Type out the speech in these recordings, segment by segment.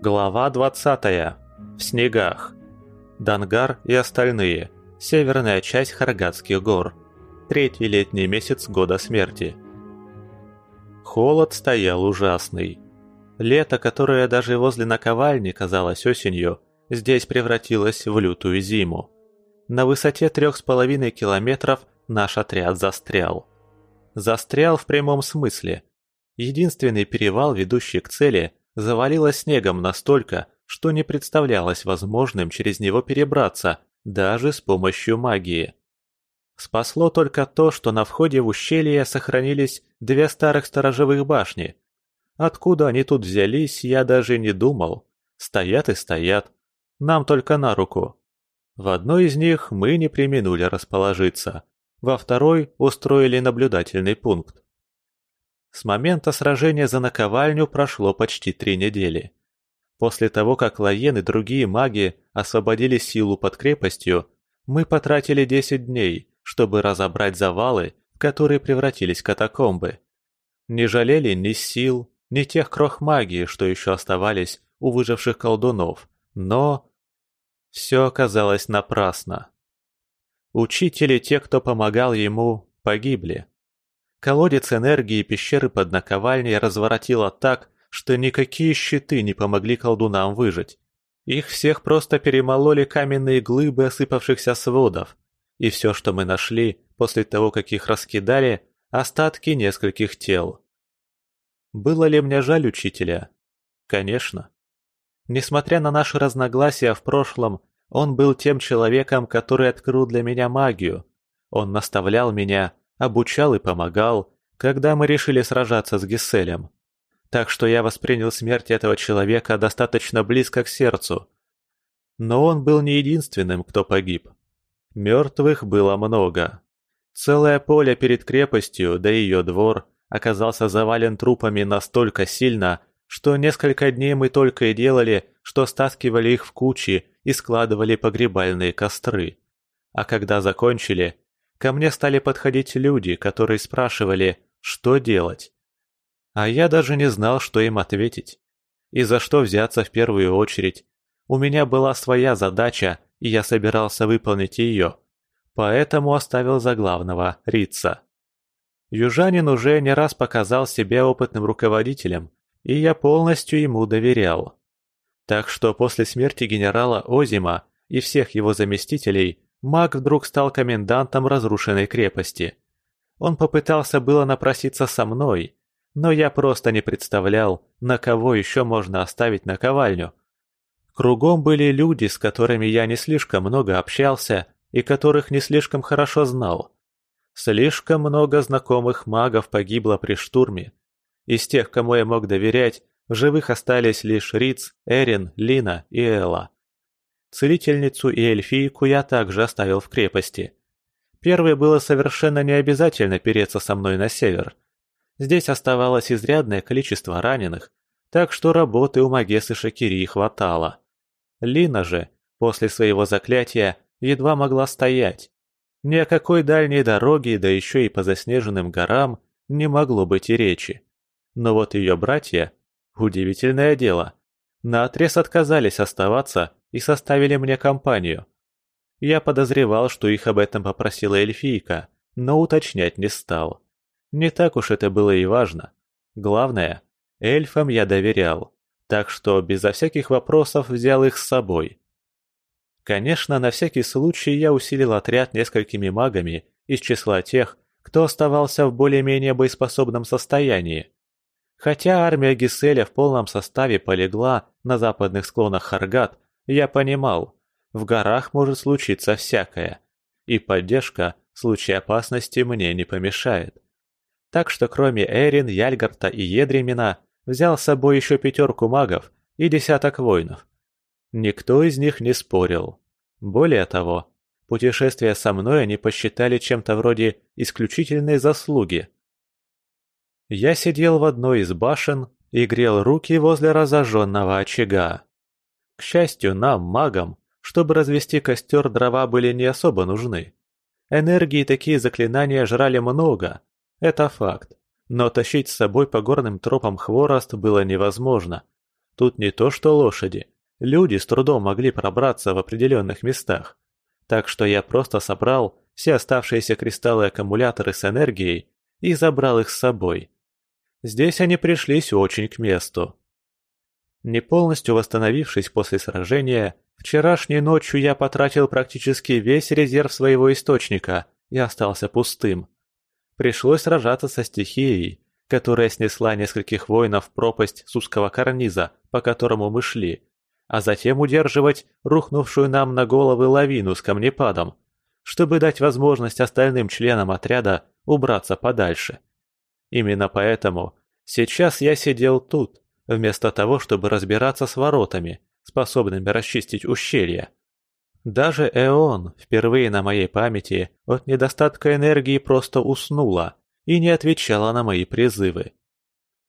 Глава 20. В снегах. Дангар и остальные. Северная часть Харгатских гор. Третий летний месяц года смерти. Холод стоял ужасный. Лето, которое даже возле наковальни казалось осенью, здесь превратилось в лютую зиму. На высоте трех с половиной километров наш отряд застрял. Застрял в прямом смысле. Единственный перевал, ведущий к цели, завалило снегом настолько, что не представлялось возможным через него перебраться, даже с помощью магии. Спасло только то, что на входе в ущелье сохранились две старых сторожевых башни. Откуда они тут взялись, я даже не думал. Стоят и стоят. Нам только на руку. В одной из них мы не применули расположиться. Во второй устроили наблюдательный пункт. С момента сражения за наковальню прошло почти три недели. После того, как Лаен и другие маги освободили силу под крепостью, мы потратили 10 дней, чтобы разобрать завалы, в которые превратились катакомбы. Не жалели ни сил, ни тех крох магии, что еще оставались у выживших колдунов, но... Все оказалось напрасно. Учители, те, кто помогал ему, погибли. Колодец энергии пещеры под наковальней разворотило так, что никакие щиты не помогли колдунам выжить. Их всех просто перемололи каменные глыбы осыпавшихся сводов. И все, что мы нашли, после того, как их раскидали, остатки нескольких тел. Было ли мне жаль учителя? Конечно. Несмотря на наши разногласия в прошлом, он был тем человеком, который открыл для меня магию. Он наставлял меня, обучал и помогал, когда мы решили сражаться с Гесселем. Так что я воспринял смерть этого человека достаточно близко к сердцу. Но он был не единственным, кто погиб. Мертвых было много. Целое поле перед крепостью, да и ее двор, оказался завален трупами настолько сильно, что несколько дней мы только и делали, что стаскивали их в кучи и складывали погребальные костры. А когда закончили, Ко мне стали подходить люди, которые спрашивали, что делать. А я даже не знал, что им ответить. И за что взяться в первую очередь. У меня была своя задача, и я собирался выполнить ее. Поэтому оставил за главного Рица. Южанин уже не раз показал себя опытным руководителем, и я полностью ему доверял. Так что после смерти генерала Озима и всех его заместителей Маг вдруг стал комендантом разрушенной крепости. Он попытался было напроситься со мной, но я просто не представлял, на кого еще можно оставить наковальню. Кругом были люди, с которыми я не слишком много общался и которых не слишком хорошо знал. Слишком много знакомых магов погибло при штурме. Из тех, кому я мог доверять, в живых остались лишь Риц, Эрин, Лина и Элла. Целительницу и эльфийку я также оставил в крепости. Первой было совершенно не обязательно переться со мной на север. Здесь оставалось изрядное количество раненых, так что работы у Магесы Шакирии хватало. Лина же, после своего заклятия, едва могла стоять. Ни о какой дальней дороге, да еще и по заснеженным горам, не могло быть и речи. Но вот ее братья – удивительное дело. Наотрез отказались оставаться и составили мне компанию. Я подозревал, что их об этом попросила эльфийка, но уточнять не стал. Не так уж это было и важно. Главное, эльфам я доверял, так что безо всяких вопросов взял их с собой. Конечно, на всякий случай я усилил отряд несколькими магами из числа тех, кто оставался в более-менее боеспособном состоянии. Хотя армия Гиселя в полном составе полегла на западных склонах Харгат я понимал, в горах может случиться всякое, и поддержка в случае опасности мне не помешает. Так что кроме Эрин, Яльгарта и Едремина взял с собой еще пятерку магов и десяток воинов. Никто из них не спорил. Более того, путешествие со мной они посчитали чем-то вроде исключительной заслуги. Я сидел в одной из башен и грел руки возле разожженного очага. К счастью, нам, магам, чтобы развести костер, дрова были не особо нужны. Энергии такие заклинания жрали много, это факт. Но тащить с собой по горным тропам хворост было невозможно. Тут не то что лошади. Люди с трудом могли пробраться в определенных местах. Так что я просто собрал все оставшиеся кристаллы-аккумуляторы с энергией и забрал их с собой. Здесь они пришлись очень к месту. Не полностью восстановившись после сражения, вчерашней ночью я потратил практически весь резерв своего источника и остался пустым. Пришлось сражаться со стихией, которая снесла нескольких воинов в пропасть с узкого карниза, по которому мы шли, а затем удерживать рухнувшую нам на головы лавину с камнепадом, чтобы дать возможность остальным членам отряда убраться подальше. Именно поэтому сейчас я сидел тут, вместо того, чтобы разбираться с воротами, способными расчистить ущелье. Даже Эон, впервые на моей памяти, от недостатка энергии просто уснула и не отвечала на мои призывы.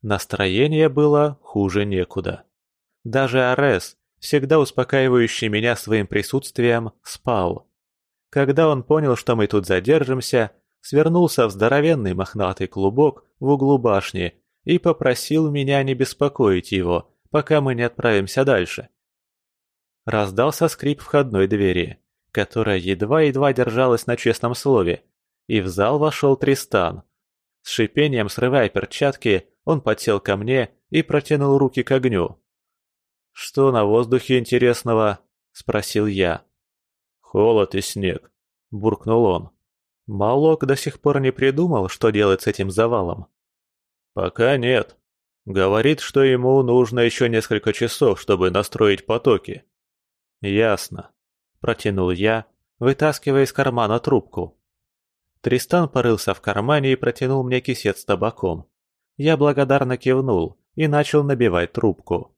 Настроение было хуже некуда. Даже Арес, всегда успокаивающий меня своим присутствием, спал. Когда он понял, что мы тут задержимся, свернулся в здоровенный мохнатый клубок в углу башни и попросил меня не беспокоить его, пока мы не отправимся дальше. Раздался скрип входной двери, которая едва-едва держалась на честном слове, и в зал вошел Тристан, с шипением срывая перчатки, он подсел ко мне и протянул руки к огню. «Что на воздухе интересного?» – спросил я. «Холод и снег», – буркнул он. Малок до сих пор не придумал, что делать с этим завалом. «Пока нет. Говорит, что ему нужно еще несколько часов, чтобы настроить потоки». «Ясно», – протянул я, вытаскивая из кармана трубку. Тристан порылся в кармане и протянул мне кисет с табаком. Я благодарно кивнул и начал набивать трубку.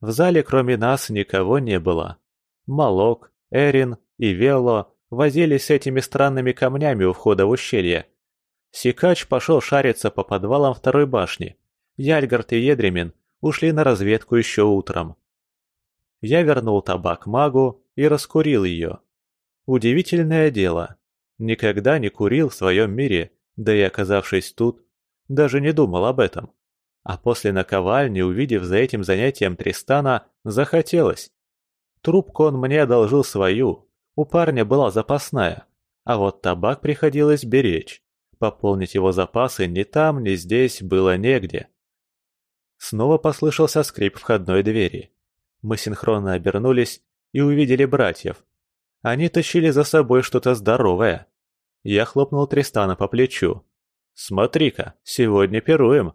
В зале кроме нас никого не было. Малок, Эрин и Вело возились с этими странными камнями у входа в ущелье. Сикач пошел шариться по подвалам второй башни. Яльгард и Едремин ушли на разведку еще утром. Я вернул табак магу и раскурил ее. Удивительное дело, Никогда не курил в своем мире, да и оказавшись тут, даже не думал об этом. А после наковальни, увидев за этим занятием Тристана, захотелось. Трубку он мне одолжил свою, у парня была запасная, а вот табак приходилось беречь. Пополнить его запасы ни там, ни здесь было негде. Снова послышался скрип входной двери. Мы синхронно обернулись и увидели братьев, они тащили за собой что-то здоровое. Я хлопнул Тристана по плечу. «Смотри-ка, сегодня пируем».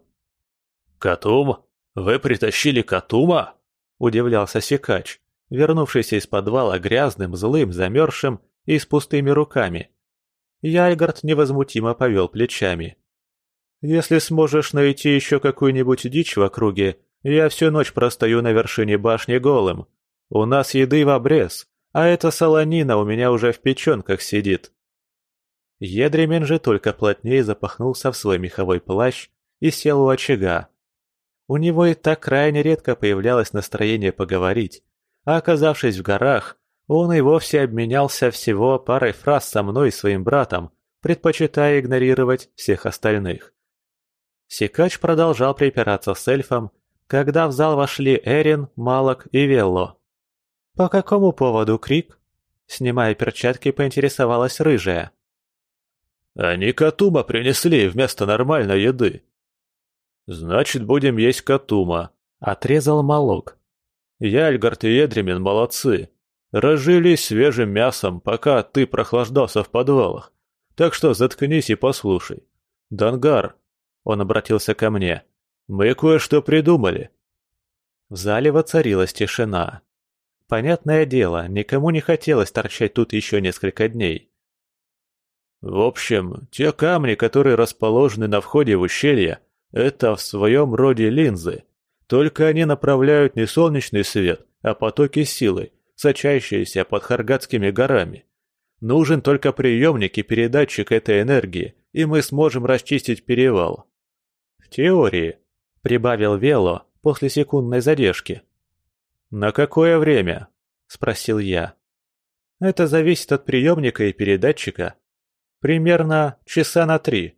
«Катум? Вы притащили Катума?» – удивлялся Сикач, вернувшийся из подвала грязным, злым, замерзшим и с пустыми руками. Яльгард невозмутимо повел плечами. «Если сможешь найти еще какую-нибудь дичь в округе, я всю ночь простою на вершине башни голым. У нас еды в обрез, а эта солонина у меня уже в печенках сидит. Едремин же только плотнее запахнулся в свой меховой плащ и сел у очага. У него и так крайне редко появлялось настроение поговорить, а оказавшись в горах, он и вовсе обменялся всего парой фраз со мной и своим братом, предпочитая игнорировать всех остальных. Сикач продолжал припираться с эльфом, когда в зал вошли Эрин, Малок и Велло. «По какому поводу крик?» Снимая перчатки, поинтересовалась рыжая. «Они катума принесли вместо нормальной еды». «Значит, будем есть катума», — отрезал Малок. «Яльгард и Едремин молодцы. Разжились свежим мясом, пока ты прохлаждался в подвалах. Так что заткнись и послушай. Дангар, он обратился ко мне, мы кое-что придумали». В зале воцарилась тишина. Понятное дело, никому не хотелось торчать тут еще несколько дней. В общем, те камни, которые расположены на входе в ущелье, это в своем роде линзы. Только они направляют не солнечный свет, а потоки силы, сочащиеся под Харгатскими горами. Нужен только приемник и передатчик этой энергии, и мы сможем расчистить перевал. В теории, прибавил Вело после секундной задержки. «На какое время?» – спросил я. «Это зависит от приемника и передатчика. Примерно часа на три.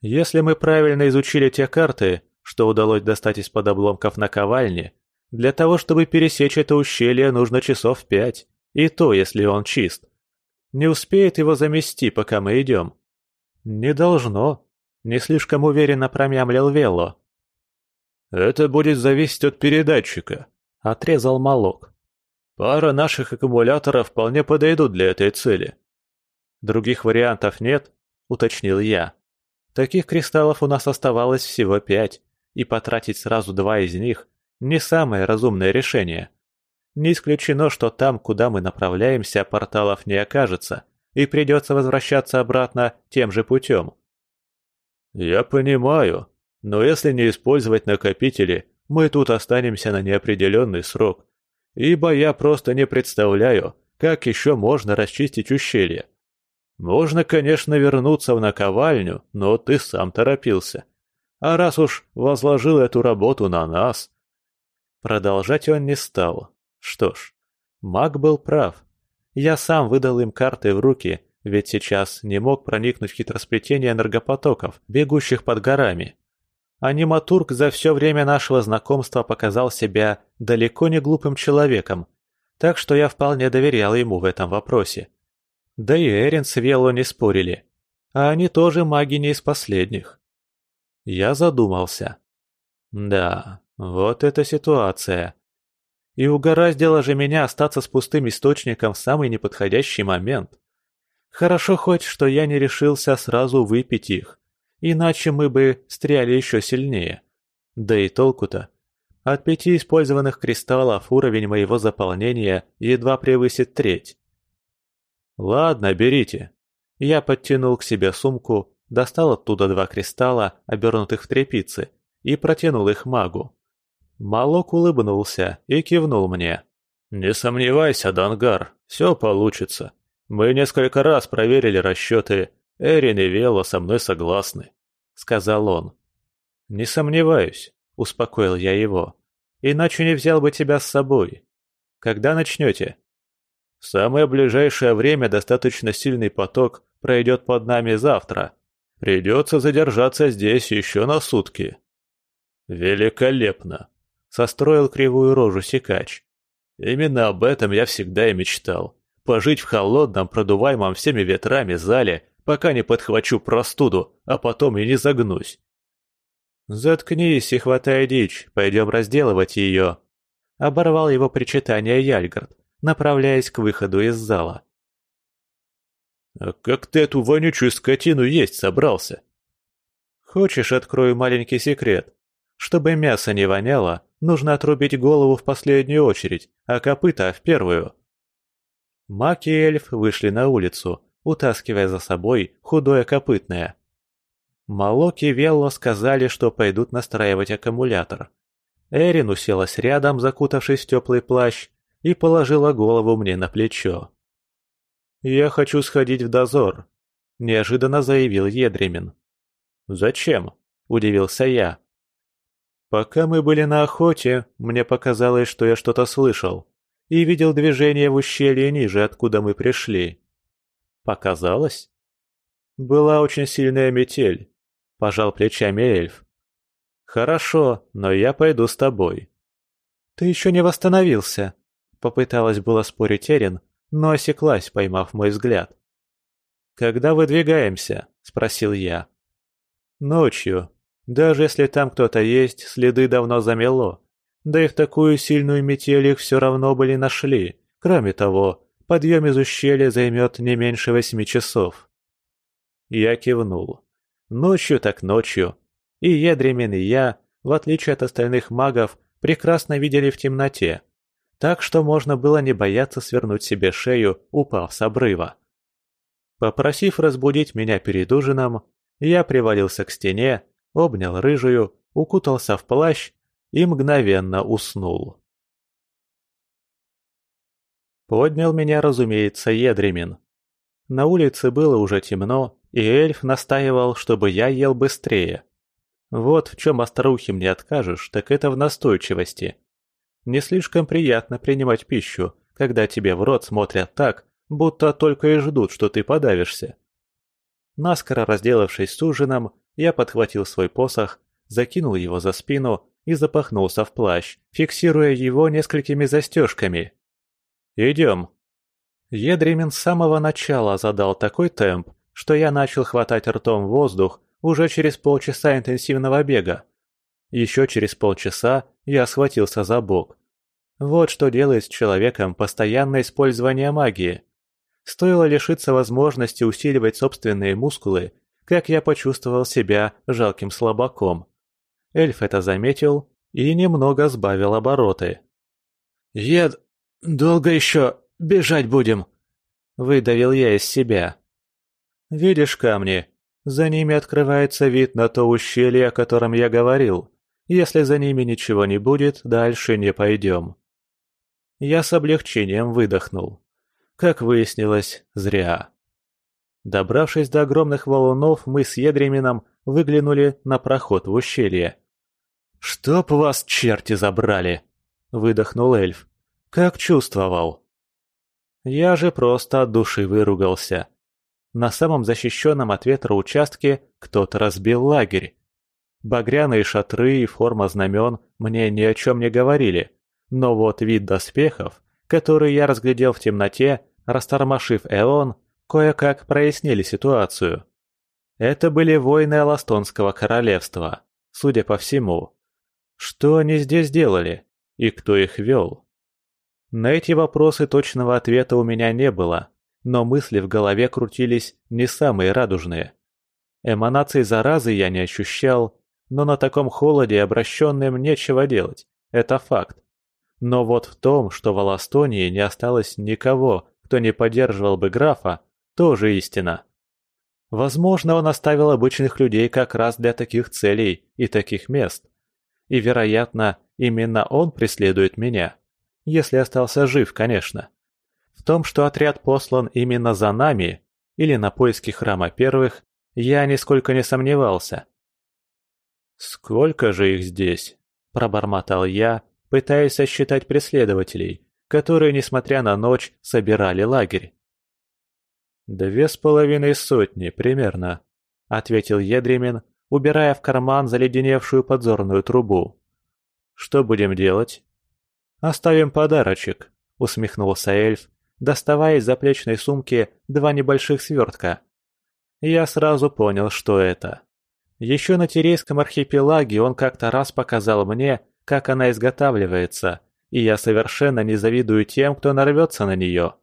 Если мы правильно изучили те карты, что удалось достать из-под обломков наковальни, Для того, чтобы пересечь это ущелье, нужно часов пять, и то, если он чист. Не успеет его замести, пока мы идем. Не должно. Не слишком уверенно промямлил Велло. Это будет зависеть от передатчика, отрезал Малок. Пара наших аккумуляторов вполне подойдут для этой цели. Других вариантов нет, уточнил я. Таких кристаллов у нас оставалось всего пять, и потратить сразу два из них – не самое разумное решение. Не исключено, что там, куда мы направляемся, порталов не окажется, и придется возвращаться обратно тем же путем. «Я понимаю, но если не использовать накопители, мы тут останемся на неопределенный срок, ибо я просто не представляю, как еще можно расчистить ущелье. Можно, конечно, вернуться в наковальню, но ты сам торопился. А раз уж возложил эту работу на нас...» Продолжать он не стал. Что ж, маг был прав. Я сам выдал им карты в руки, ведь сейчас не мог проникнуть в хитросплетение энергопотоков, бегущих под горами. Аниматург за все время нашего знакомства показал себя далеко не глупым человеком, так что я вполне доверял ему в этом вопросе. Да и Эрин с Вело не спорили, а они тоже маги не из последних. Я задумался. Да, вот эта ситуация. И угораздило же меня остаться с пустым источником в самый неподходящий момент. Хорошо хоть, что я не решился сразу выпить их, иначе мы бы стряли еще сильнее. Да и толку-то. От пяти использованных кристаллов уровень моего заполнения едва превысит треть. Ладно, берите. Я подтянул к себе сумку, достал оттуда два кристалла, обернутых в тряпицы, и протянул их магу. Малок улыбнулся и кивнул мне. «Не сомневайся, Дангар, все получится. Мы несколько раз проверили расчеты. Эрин и Вело со мной согласны», — сказал он. «Не сомневаюсь», — успокоил я его. «Иначе не взял бы тебя с собой. Когда начнете?» «В самое ближайшее время достаточно сильный поток пройдет под нами завтра. Придется задержаться здесь еще на сутки». «Великолепно!» Состроил кривую рожу секач. Именно об этом я всегда и мечтал. Пожить в холодном, продуваемом всеми ветрами зале, пока не подхвачу простуду, а потом и не загнусь. «Заткнись и хватай дичь, пойдем разделывать ее», — оборвал его причитание Яльгард, направляясь к выходу из зала. «А как ты эту вонючую скотину есть собрался?» «Хочешь, открою маленький секрет? Чтобы мясо не воняло, нужно отрубить голову в последнюю очередь, а копыта в первую. Мак и эльф вышли на улицу, утаскивая за собой худое копытное. Малок и Велло сказали, что пойдут настраивать аккумулятор. Эрин уселась рядом, закутавшись в теплый плащ, и положила голову мне на плечо. «Я хочу сходить в дозор», – неожиданно заявил Едремин. «Зачем?» – удивился я. Пока мы были на охоте, мне показалось, что я что-то слышал. И видел движение в ущелье ниже, откуда мы пришли. Показалось? Была очень сильная метель. Пожал плечами эльф. Хорошо, но я пойду с тобой. Ты еще не восстановился. Попыталась было спорить Эрин, но осеклась, поймав мой взгляд. «Когда выдвигаемся?» – спросил я. «Ночью, даже если там кто-то есть, следы давно замело. Да и в такую сильную метель их все равно были нашли. Кроме того, подъем из ущелья займет не меньше восьми часов. Я кивнул. Ночью так ночью. И Едремин, и я, в отличие от остальных магов, прекрасно видели в темноте. Так что можно было не бояться свернуть себе шею, упав с обрыва. Попросив разбудить меня перед ужином, я привалился к стене обнял рыжую, укутался в плащ и мгновенно уснул. Поднял меня, разумеется, Едремин. На улице было уже темно, и эльф настаивал, чтобы я ел быстрее. Вот в чем остроухим не откажешь, так это в настойчивости. Не слишком приятно принимать пищу, когда тебе в рот смотрят так, будто только и ждут, что ты подавишься. Наскоро разделавшись с ужином, я подхватил свой посох, закинул его за спину и запахнулся в плащ, фиксируя его несколькими застежками. «Идем». Едремин с самого начала задал такой темп, что я начал хватать ртом воздух уже через полчаса интенсивного бега. Еще через полчаса я схватился за бок. Вот что делает с человеком постоянное использование магии. Стоило лишиться возможности усиливать собственные мускулы, как я почувствовал себя жалким слабаком. Эльф это заметил и немного сбавил обороты. «Ед, долго еще бежать будем?» Выдавил я из себя. «Видишь камни? За ними открывается вид на то ущелье, о котором я говорил. Если за ними ничего не будет, дальше не пойдем». Я с облегчением выдохнул. Как выяснилось, зря. Добравшись до огромных валунов, мы с Едремином выглянули на проход в ущелье. «Чтоб вас черти забрали!» — выдохнул эльф. «Как чувствовал?» Я же просто от души выругался. На самом защищенном от ветра участке кто-то разбил лагерь. Багряные шатры и форма знамен мне ни о чем не говорили, но вот вид доспехов, который я разглядел в темноте, растормошив Эон, кое-как прояснили ситуацию. Это были воины Аластонского королевства, судя по всему. Что они здесь делали? И кто их вел? На эти вопросы точного ответа у меня не было, но мысли в голове крутились не самые радужные. Эманаций заразы я не ощущал, но на таком холоде обращенным нечего делать, это факт. Но вот в том, что в Аластонии не осталось никого, кто не поддерживал бы графа, тоже истина. Возможно, он оставил обычных людей как раз для таких целей и таких мест. И, вероятно, именно он преследует меня. Если остался жив, конечно. В том, что отряд послан именно за нами, или на поиски храма первых, я нисколько не сомневался. «Сколько же их здесь?» – пробормотал я, пытаясь сосчитать преследователей, которые, несмотря на ночь, собирали лагерь. «Две с половиной сотни, примерно», — ответил Едремин, убирая в карман заледеневшую подзорную трубу. «Что будем делать?» «Оставим подарочек», — усмехнулся эльф, доставая из заплечной сумки два небольших свертка. Я сразу понял, что это. Еще на Терейском архипелаге он как-то раз показал мне, как она изготавливается, и я совершенно не завидую тем, кто нарвется на нее.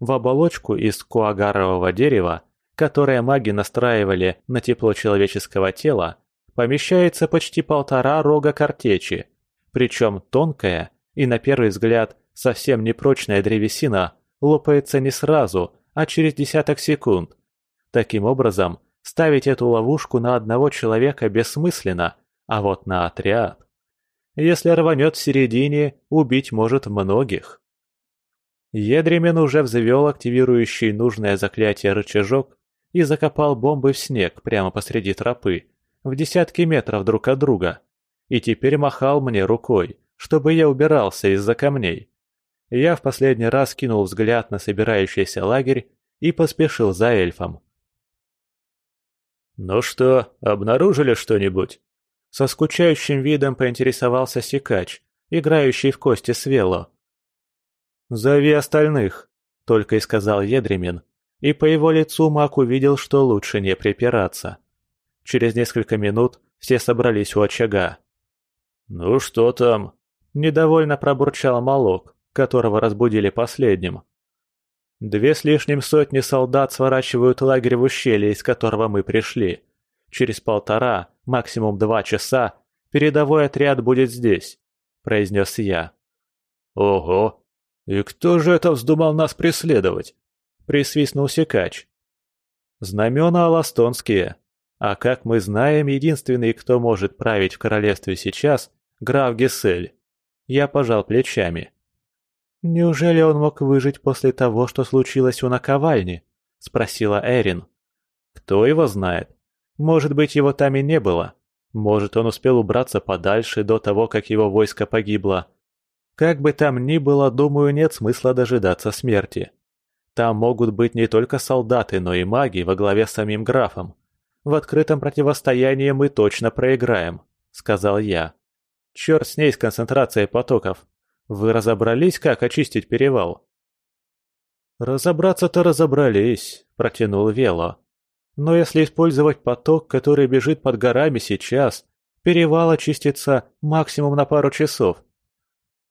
В оболочку из куагарового дерева, которое маги настраивали на тепло человеческого тела, помещается почти полтора рога картечи, причем тонкая и, на первый взгляд, совсем непрочная древесина лопается не сразу, а через десяток секунд. Таким образом, ставить эту ловушку на одного человека бессмысленно, а вот на отряд... Если рванет в середине, убить может многих. Едремен уже взвел активирующий нужное заклятие рычажок и закопал бомбы в снег прямо посреди тропы, в десятки метров друг от друга, и теперь махал мне рукой, чтобы я убирался из-за камней. Я в последний раз кинул взгляд на собирающийся лагерь и поспешил за эльфом. «Ну что, обнаружили что-нибудь?» Со скучающим видом поинтересовался Сикач, играющий в кости с Вело. «Зови остальных», — только и сказал Едремин, и по его лицу Мак увидел, что лучше не припираться. Через несколько минут все собрались у очага. «Ну что там?» — недовольно пробурчал Малок, которого разбудили последним. «Две с лишним сотни солдат сворачивают лагерь в ущелье, из которого мы пришли. Через полтора, максимум два часа, передовой отряд будет здесь», — произнес я. «Ого! И кто же это вздумал нас преследовать?» — присвистнул Секач. «Знамена аластонские. А как мы знаем, единственный, кто может править в королевстве сейчас, — граф Гессель». Я пожал плечами. «Неужели он мог выжить после того, что случилось у наковальни?» — спросила Эрин. «Кто его знает? Может быть, его там и не было. Может, он успел убраться подальше до того, как его войско погибло. Как бы там ни было, думаю, нет смысла дожидаться смерти. Там могут быть не только солдаты, но и маги во главе с самим графом. В открытом противостоянии мы точно проиграем, сказал я. Черт с ней с концентрацией потоков. Вы разобрались, как очистить перевал?» «Разобраться-то разобрались», — протянул Вело. «Но если использовать поток, который бежит под горами сейчас, перевал очистится максимум на пару часов.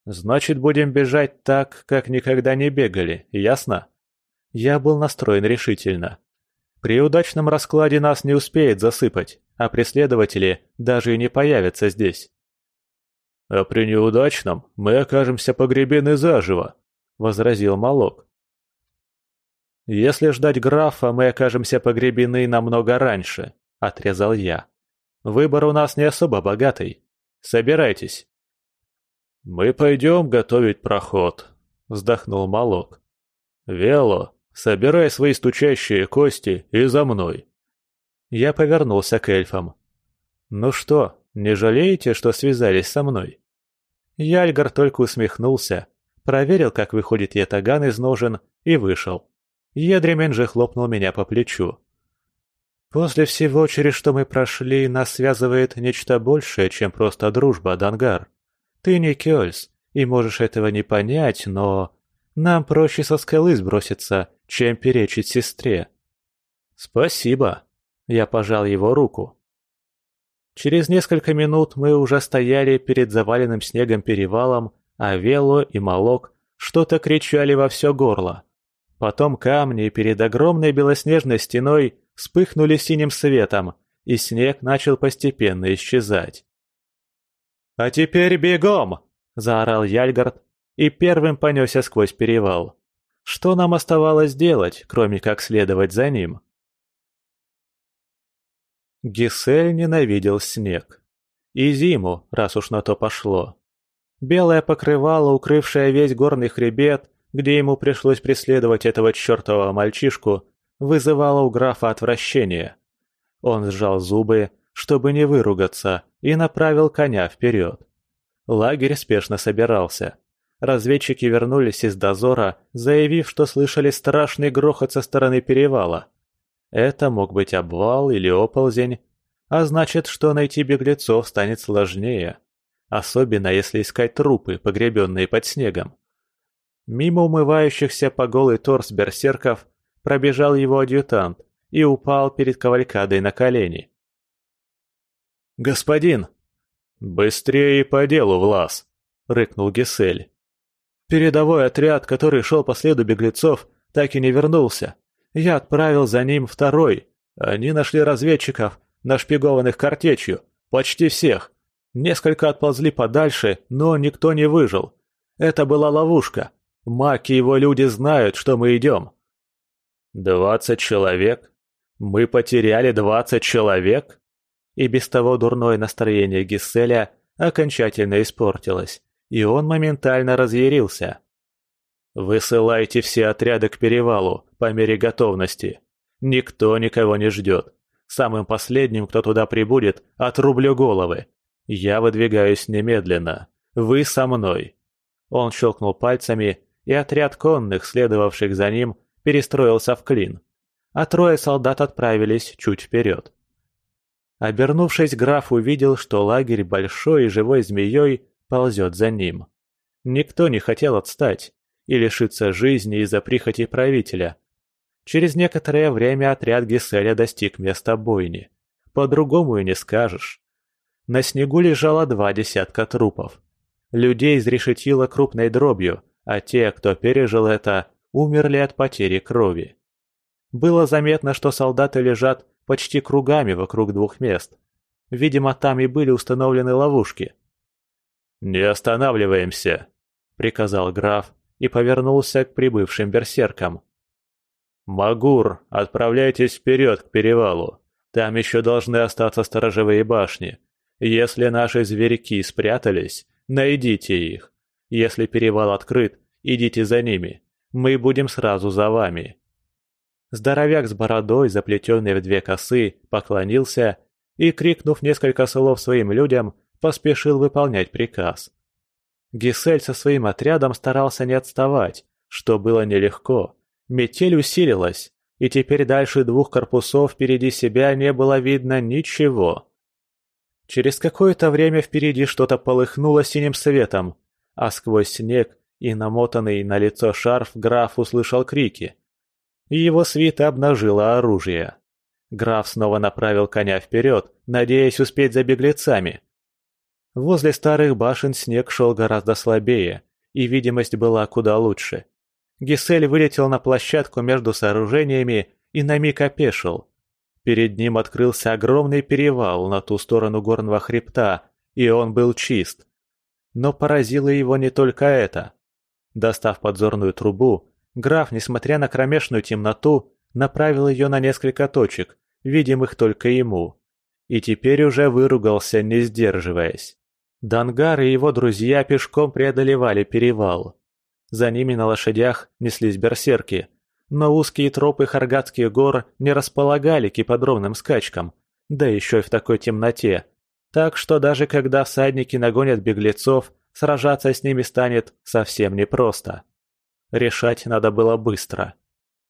Значит, будем бежать так, как никогда не бегали, ясно?» Я был настроен решительно. При удачном раскладе нас не успеет засыпать, а преследователи даже и не появятся здесь. «А при неудачном мы окажемся погребены заживо», — возразил Малок. «Если ждать графа, мы окажемся погребены намного раньше», — отрезал я. «Выбор у нас не особо богатый. Собирайтесь». «Мы пойдем готовить проход», — вздохнул Малок. «Вело, собирай свои стучащие кости и за мной». Я повернулся к эльфам. «Ну что, не жалеете, что связались со мной?» Яльгар только усмехнулся, проверил, как выходит ятаган из ножен, и вышел. Едремен же хлопнул меня по плечу. «После всего, через что мы прошли, нас связывает нечто большее, чем просто дружба, Дангар. Ты не Кёльс, и можешь этого не понять, но... Нам проще со скалы сброситься, чем перечить сестре». «Спасибо», — я пожал его руку. Через несколько минут мы уже стояли перед заваленным снегом перевалом, а Вело и Малок что-то кричали во все горло. Потом камни перед огромной белоснежной стеной вспыхнули синим светом, и снег начал постепенно исчезать. «А теперь бегом!» – заорал Яльгард и первым понесся сквозь перевал. Что нам оставалось делать, кроме как следовать за ним? Гисель ненавидел снег. И зиму, раз уж на то пошло. Белое покрывало, укрывшее весь горный хребет, где ему пришлось преследовать этого чертового мальчишку, вызывало у графа отвращение. Он сжал зубы, чтобы не выругаться, и направил коня вперед. Лагерь спешно собирался. Разведчики вернулись из дозора, заявив, что слышали страшный грохот со стороны перевала. Это мог быть обвал или оползень, а значит, что найти беглецов станет сложнее, особенно если искать трупы, погребенные под снегом. Мимо умывающихся по голый торс берсерков пробежал его адъютант и упал перед кавалькадой на колени. «Господин!» «Быстрее по делу, Влас!» — рыкнул Гесель. «Передовой отряд, который шел по следу беглецов, так и не вернулся. Я отправил за ним второй. Они нашли разведчиков, нашпигованных картечью, почти всех. Несколько отползли подальше, но никто не выжил. Это была ловушка. Мак и его люди знают, что мы идем». «Двадцать человек? Мы потеряли двадцать человек?» И без того дурное настроение Гисселя окончательно испортилось, и он моментально разъярился. «Высылайте все отряды к перевалу по мере готовности. Никто никого не ждет. Самым последним, кто туда прибудет, отрублю головы. Я выдвигаюсь немедленно. Вы со мной». Он щелкнул пальцами, и отряд конных, следовавших за ним, перестроился в клин, а трое солдат отправились чуть вперед. Обернувшись, граф увидел, что лагерь большой и живой змеей ползет за ним. Никто не хотел отстать и лишиться жизни из-за прихоти правителя. Через некоторое время отряд Геселя достиг места бойни. По-другому и не скажешь. На снегу лежало два десятка трупов. Людей изрешетило крупной дробью, а те, кто пережил это, умерли от потери крови. Было заметно, что солдаты лежат почти кругами вокруг двух мест. Видимо, там и были установлены ловушки. «Не останавливаемся», — приказал граф и повернулся к прибывшим берсеркам. «Магур, отправляйтесь вперед к перевалу. Там еще должны остаться сторожевые башни. Если наши зверьки спрятались, найдите их. Если перевал открыт, идите за ними. Мы будем сразу за вами». Здоровяк с бородой, заплетенной в две косы, поклонился и, крикнув несколько слов своим людям, поспешил выполнять приказ. Гисель со своим отрядом старался не отставать, что было нелегко. Метель усилилась, и теперь дальше двух корпусов впереди себя не было видно ничего. Через какое-то время впереди что-то полыхнуло синим светом, а сквозь снег и намотанный на лицо шарф граф услышал крики. Его свита обнажила оружие. Граф снова направил коня вперед, надеясь успеть за беглецами. Возле старых башен снег шел гораздо слабее, и видимость была куда лучше. Гисель вылетел на площадку между сооружениями и на миг опешил. Перед ним открылся огромный перевал на ту сторону горного хребта, и он был чист. Но поразило его не только это. Достав подзорную трубу, граф, несмотря на кромешную темноту, направил ее на несколько точек, видимых только ему. И теперь уже выругался, не сдерживаясь. Дангар и его друзья пешком преодолевали перевал. За ними на лошадях неслись берсерки, но узкие тропы Харгатских гор не располагали к ипподромным скачкам, да еще и в такой темноте. Так что даже когда всадники нагонят беглецов, сражаться с ними станет совсем непросто. Решать надо было быстро.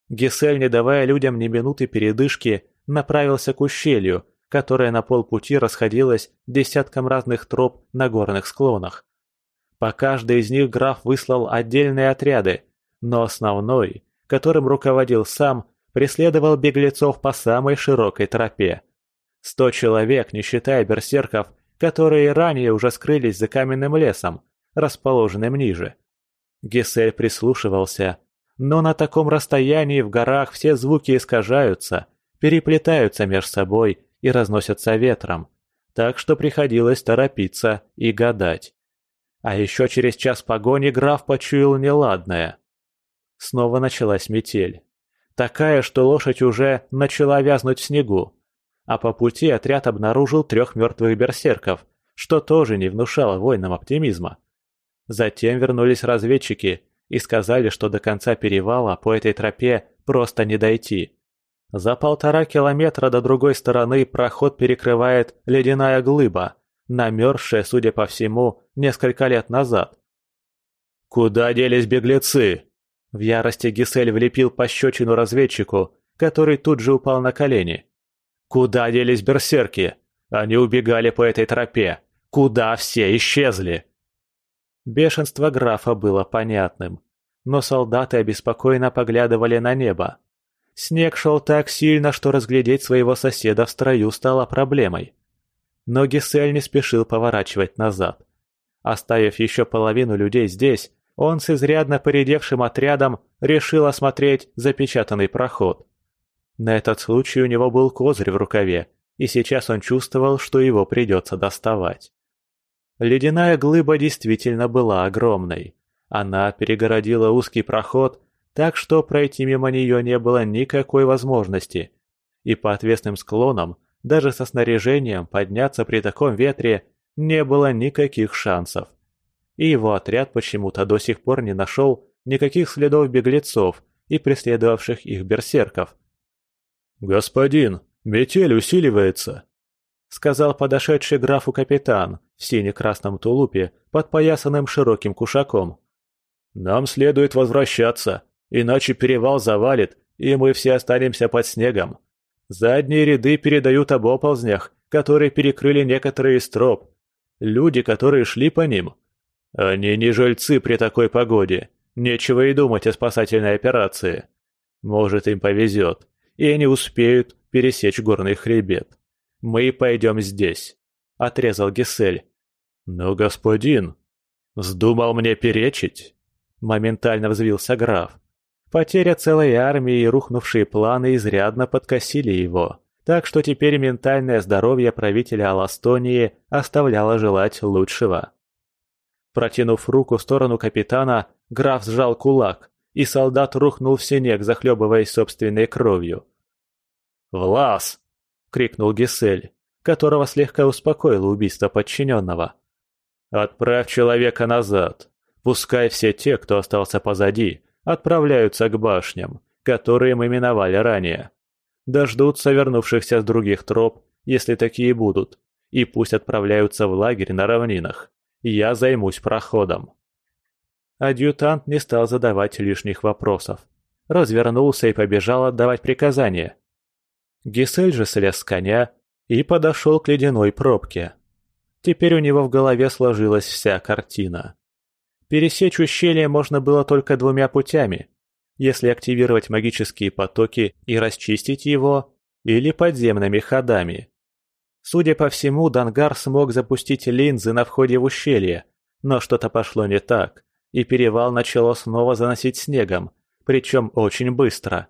Гисель, не давая людям ни минуты передышки, направился к ущелью, которое на полпути расходилось десятком разных троп на горных склонах. По каждой из них граф выслал отдельные отряды, но основной, которым руководил сам, преследовал беглецов по самой широкой тропе. Сто человек, не считая берсерков, которые ранее уже скрылись за каменным лесом, расположенным ниже. Гесель прислушивался, но на таком расстоянии в горах все звуки искажаются, переплетаются между собой и разносятся ветром, так что приходилось торопиться и гадать. А еще через час погони граф почуял неладное. Снова началась метель. Такая, что лошадь уже начала вязнуть в снегу. А по пути отряд обнаружил трех мертвых берсерков, что тоже не внушало воинам оптимизма. Затем вернулись разведчики и сказали, что до конца перевала по этой тропе просто не дойти. За полтора километра до другой стороны проход перекрывает ледяная глыба, намерзшая, судя по всему, несколько лет назад. «Куда делись беглецы?» В ярости Гисель влепил пощечину разведчику, который тут же упал на колени. «Куда делись берсерки? Они убегали по этой тропе. Куда все исчезли?» Бешенство графа было понятным, но солдаты обеспокоенно поглядывали на небо. Снег шел так сильно, что разглядеть своего соседа в строю стало проблемой. Но Гисель не спешил поворачивать назад. Оставив еще половину людей здесь, он с изрядно поредевшим отрядом решил осмотреть запечатанный проход. На этот случай у него был козырь в рукаве, и сейчас он чувствовал, что его придется доставать. Ледяная глыба действительно была огромной. Она перегородила узкий проход, так что пройти мимо нее не было никакой возможности. И по отвесным склонам, даже со снаряжением, подняться при таком ветре не было никаких шансов и его отряд почему-то до сих пор не нашел никаких следов беглецов и преследовавших их берсерков. «Господин, метель усиливается», — сказал подошедший графу капитан в сине-красном тулупе, подпоясанным широким кушаком. «Нам следует возвращаться, иначе перевал завалит, и мы все останемся под снегом. Задние ряды передают об оползнях, которые перекрыли некоторые из троп. Люди, которые шли по ним, они не жильцы при такой погоде. Нечего и думать о спасательной операции. Может, им повезет, и они успеют пересечь горный хребет. Мы пойдем здесь, — отрезал Гесель. Но, господин, вздумал мне перечить? Моментально взвился граф. Потеря целой армии и рухнувшие планы изрядно подкосили его, так что теперь ментальное здоровье правителя Аластонии оставляло желать лучшего. Протянув руку в сторону капитана, граф сжал кулак, и солдат рухнул в снег, захлебываясь собственной кровью. «Влас!» — крикнул Гисель, которого слегка успокоило убийство подчиненного. «Отправь человека назад. Пускай все те, кто остался позади, отправляются к башням, которые мы миновали ранее. Дождутся вернувшихся с других троп, если такие будут, и пусть отправляются в лагерь на равнинах. Я займусь проходом». Адъютант не стал задавать лишних вопросов. Развернулся и побежал отдавать приказания. Гисель же слез с коня и подошел к ледяной пробке. Теперь у него в голове сложилась вся картина. Пересечь ущелье можно было только двумя путями. Если активировать магические потоки и расчистить его, или подземными ходами. Судя по всему, Дангар смог запустить линзы на входе в ущелье, но что-то пошло не так, и перевал начало снова заносить снегом, причем очень быстро.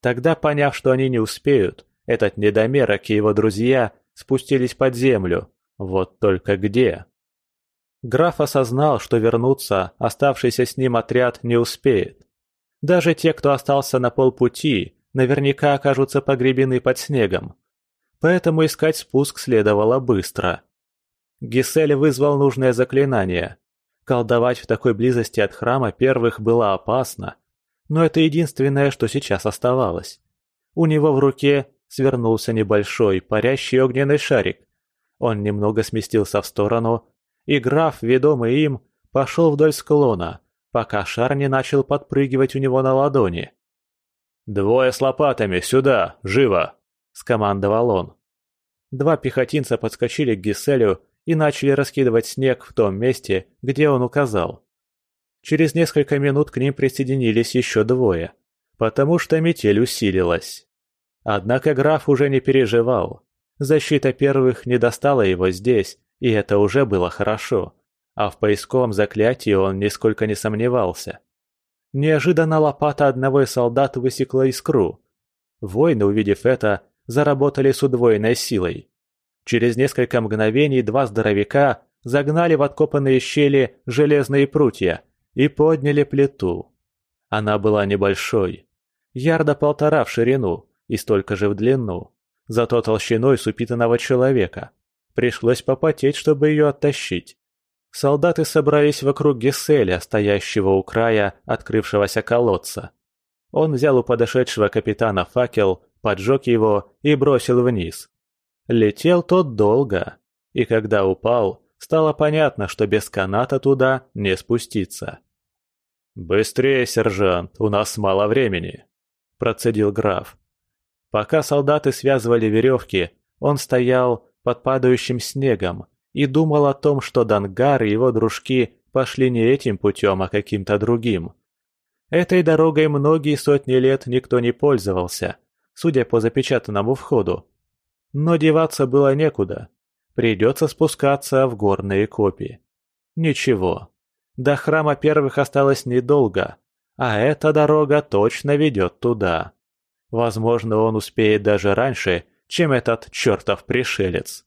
Тогда, поняв, что они не успеют, этот недомерок и его друзья спустились под землю. Вот только где? Граф осознал, что вернуться оставшийся с ним отряд не успеет. Даже те, кто остался на полпути, наверняка окажутся погребены под снегом. Поэтому искать спуск следовало быстро. Гисель вызвал нужное заклинание. Колдовать в такой близости от храма первых было опасно, но это единственное, что сейчас оставалось. У него в руке свернулся небольшой, парящий огненный шарик. Он немного сместился в сторону, и граф, ведомый им, пошел вдоль склона, пока шар не начал подпрыгивать у него на ладони. «Двое с лопатами, сюда, живо!» – скомандовал он. Два пехотинца подскочили к Гиселю и начали раскидывать снег в том месте, где он указал. Через несколько минут к ним присоединились еще двое, потому что метель усилилась. Однако граф уже не переживал. Защита первых не достала его здесь, и это уже было хорошо. А в поисковом заклятии он нисколько не сомневался. Неожиданно лопата одного из солдат высекла искру. Воины, увидев это, заработали с удвоенной силой. Через несколько мгновений два здоровяка загнали в откопанные щели железные прутья и подняли плиту. Она была небольшой, ярда полтора в ширину и столько же в длину, зато толщиной с упитанного человека. Пришлось попотеть, чтобы ее оттащить. Солдаты собрались вокруг Гесселя, стоящего у края открывшегося колодца. Он взял у подошедшего капитана факел, поджег его и бросил вниз. Летел тот долго, и когда упал, стало понятно, что без каната туда не спуститься. «Быстрее, сержант, у нас мало времени», – процедил граф. Пока солдаты связывали веревки, он стоял под падающим снегом, и думал о том, что Дангар и его дружки пошли не этим путем, а каким-то другим. Этой дорогой многие сотни лет никто не пользовался, судя по запечатанному входу. Но деваться было некуда. Придется спускаться в горные копи. Ничего. До храма первых осталось недолго, а эта дорога точно ведет туда. Возможно, он успеет даже раньше, чем этот чертов пришелец.